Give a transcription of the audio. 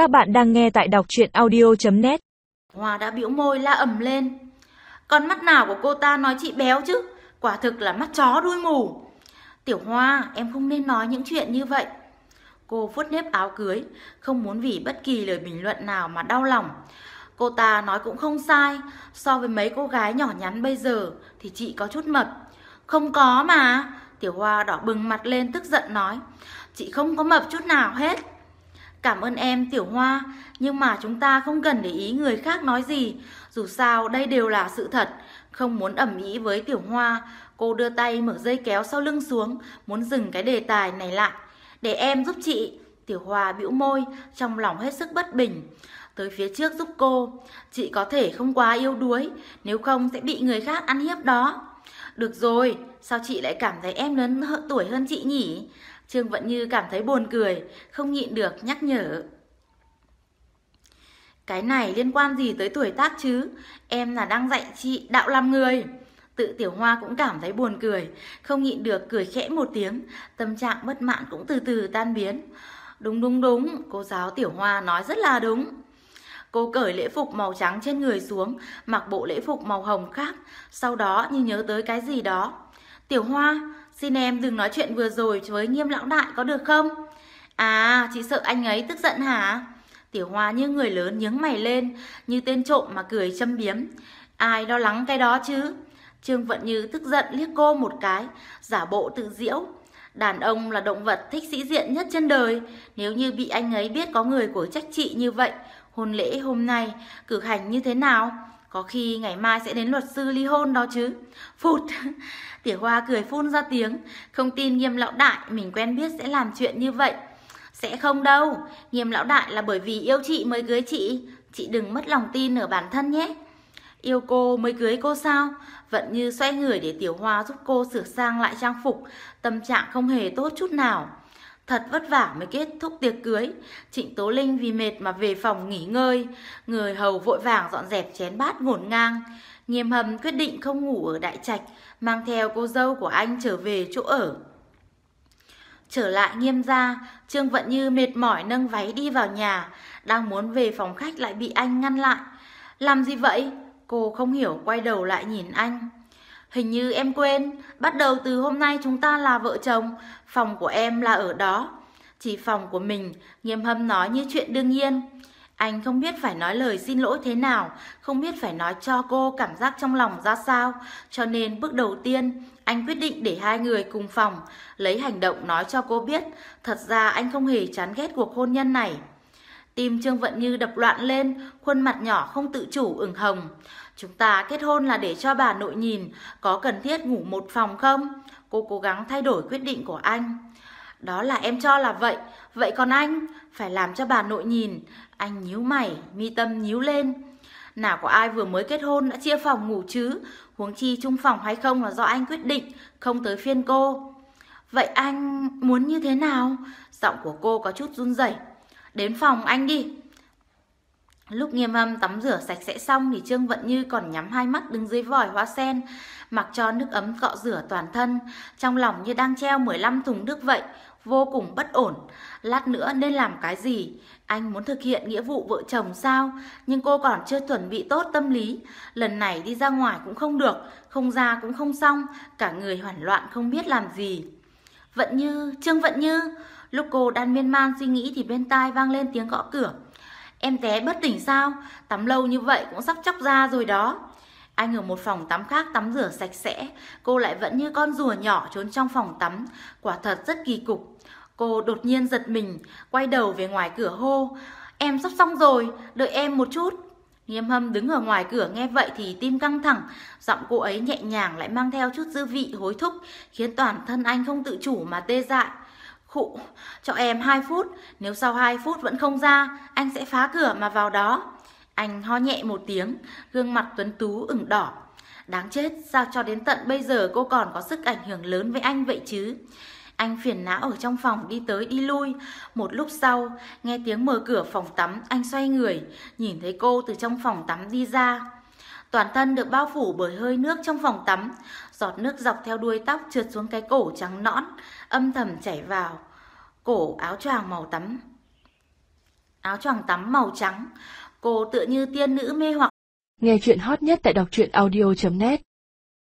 Các bạn đang nghe tại đọc chuyện audio.net Hoa đã bĩu môi la ầm lên. Con mắt nào của cô ta nói chị béo chứ? Quả thực là mắt chó đuôi mù. Tiểu Hoa, em không nên nói những chuyện như vậy. Cô vuốt nếp áo cưới, không muốn vì bất kỳ lời bình luận nào mà đau lòng. Cô ta nói cũng không sai, so với mấy cô gái nhỏ nhắn bây giờ thì chị có chút mập. Không có mà. Tiểu Hoa đỏ bừng mặt lên tức giận nói. Chị không có mập chút nào hết. Cảm ơn em Tiểu Hoa, nhưng mà chúng ta không cần để ý người khác nói gì. Dù sao đây đều là sự thật. Không muốn ẩm ý với Tiểu Hoa, cô đưa tay mở dây kéo sau lưng xuống, muốn dừng cái đề tài này lại. Để em giúp chị. Tiểu Hoa bĩu môi, trong lòng hết sức bất bình. Tới phía trước giúp cô, chị có thể không quá yêu đuối, nếu không sẽ bị người khác ăn hiếp đó. Được rồi, sao chị lại cảm thấy em lớn tuổi hơn chị nhỉ? Trương Vận Như cảm thấy buồn cười, không nhịn được nhắc nhở. Cái này liên quan gì tới tuổi tác chứ? Em là đang dạy chị đạo làm người. Tự Tiểu Hoa cũng cảm thấy buồn cười, không nhịn được cười khẽ một tiếng, tâm trạng bất mãn cũng từ từ tan biến. Đúng đúng đúng, cô giáo Tiểu Hoa nói rất là đúng. Cô cởi lễ phục màu trắng trên người xuống, mặc bộ lễ phục màu hồng khác, sau đó như nhớ tới cái gì đó. Tiểu Hoa, xin em đừng nói chuyện vừa rồi với nghiêm lão đại có được không? À, chị sợ anh ấy tức giận hả? Tiểu Hoa như người lớn nhướng mày lên, như tên trộm mà cười châm biếm. Ai lo lắng cái đó chứ? Trương Vận Như tức giận liếc cô một cái, giả bộ tự diễu. Đàn ông là động vật thích sĩ diện nhất trên đời. Nếu như bị anh ấy biết có người của trách chị như vậy, hôn lễ hôm nay cử hành như thế nào? Có khi ngày mai sẽ đến luật sư ly hôn đó chứ. Phụt! Tiểu Hoa cười phun ra tiếng, không tin nghiêm lão đại mình quen biết sẽ làm chuyện như vậy. Sẽ không đâu, nghiêm lão đại là bởi vì yêu chị mới cưới chị. Chị đừng mất lòng tin ở bản thân nhé. Yêu cô mới cưới cô sao? Vận như xoay người để Tiểu Hoa giúp cô sửa sang lại trang phục, tâm trạng không hề tốt chút nào. Thật vất vả mới kết thúc tiệc cưới. Trịnh Tố Linh vì mệt mà về phòng nghỉ ngơi. Người hầu vội vàng dọn dẹp chén bát ngổn ngang. Nghiêm hầm quyết định không ngủ ở đại trạch, mang theo cô dâu của anh trở về chỗ ở. Trở lại nghiêm gia, Trương Vận Như mệt mỏi nâng váy đi vào nhà, đang muốn về phòng khách lại bị anh ngăn lại. Làm gì vậy? Cô không hiểu quay đầu lại nhìn anh. Hình như em quên, bắt đầu từ hôm nay chúng ta là vợ chồng, phòng của em là ở đó. Chỉ phòng của mình, nghiêm hâm nói như chuyện đương nhiên. Anh không biết phải nói lời xin lỗi thế nào, không biết phải nói cho cô cảm giác trong lòng ra sao. Cho nên bước đầu tiên, anh quyết định để hai người cùng phòng, lấy hành động nói cho cô biết. Thật ra anh không hề chán ghét cuộc hôn nhân này. Tim Trương Vận Như đập loạn lên, khuôn mặt nhỏ không tự chủ ửng hồng. Chúng ta kết hôn là để cho bà nội nhìn, có cần thiết ngủ một phòng không? Cô cố gắng thay đổi quyết định của anh. Đó là em cho là vậy, vậy còn anh? Phải làm cho bà nội nhìn. Anh nhíu mày, mi tâm nhíu lên. Nào có ai vừa mới kết hôn đã chia phòng ngủ chứ? Huống chi chung phòng hay không là do anh quyết định, không tới phiên cô. Vậy anh muốn như thế nào? Giọng của cô có chút run rẩy. Đến phòng anh đi. Lúc nghiêm âm tắm rửa sạch sẽ xong thì Trương Vận Như còn nhắm hai mắt đứng dưới vòi hoa sen, mặc cho nước ấm cọ rửa toàn thân, trong lòng như đang treo 15 thùng nước vậy, vô cùng bất ổn. Lát nữa nên làm cái gì? Anh muốn thực hiện nghĩa vụ vợ chồng sao? Nhưng cô còn chưa chuẩn bị tốt tâm lý. Lần này đi ra ngoài cũng không được, không ra cũng không xong, cả người hoảng loạn không biết làm gì. Vận Như, Trương Vận Như, lúc cô đang miên man suy nghĩ thì bên tai vang lên tiếng gõ cửa. Em té bất tỉnh sao? Tắm lâu như vậy cũng sắp chóc ra rồi đó. Anh ở một phòng tắm khác tắm rửa sạch sẽ, cô lại vẫn như con rùa nhỏ trốn trong phòng tắm, quả thật rất kỳ cục. Cô đột nhiên giật mình, quay đầu về ngoài cửa hô, em sắp xong rồi, đợi em một chút. Nghiêm hâm đứng ở ngoài cửa nghe vậy thì tim căng thẳng, giọng cô ấy nhẹ nhàng lại mang theo chút dư vị hối thúc, khiến toàn thân anh không tự chủ mà tê dại. Khụ, cho em 2 phút, nếu sau 2 phút vẫn không ra, anh sẽ phá cửa mà vào đó. Anh ho nhẹ một tiếng, gương mặt tuấn tú ửng đỏ. Đáng chết, sao cho đến tận bây giờ cô còn có sức ảnh hưởng lớn với anh vậy chứ? Anh phiền não ở trong phòng đi tới đi lui. Một lúc sau, nghe tiếng mở cửa phòng tắm, anh xoay người, nhìn thấy cô từ trong phòng tắm đi ra. Toàn thân được bao phủ bởi hơi nước trong phòng tắm, giọt nước dọc theo đuôi tóc trượt xuống cái cổ trắng nõn, âm thầm chảy vào cổ áo choàng màu tắm. áo choàng tắm màu trắng. Cô tựa như tiên nữ mê hoặc. Nghe chuyện hot nhất tại đọc truyện audio.net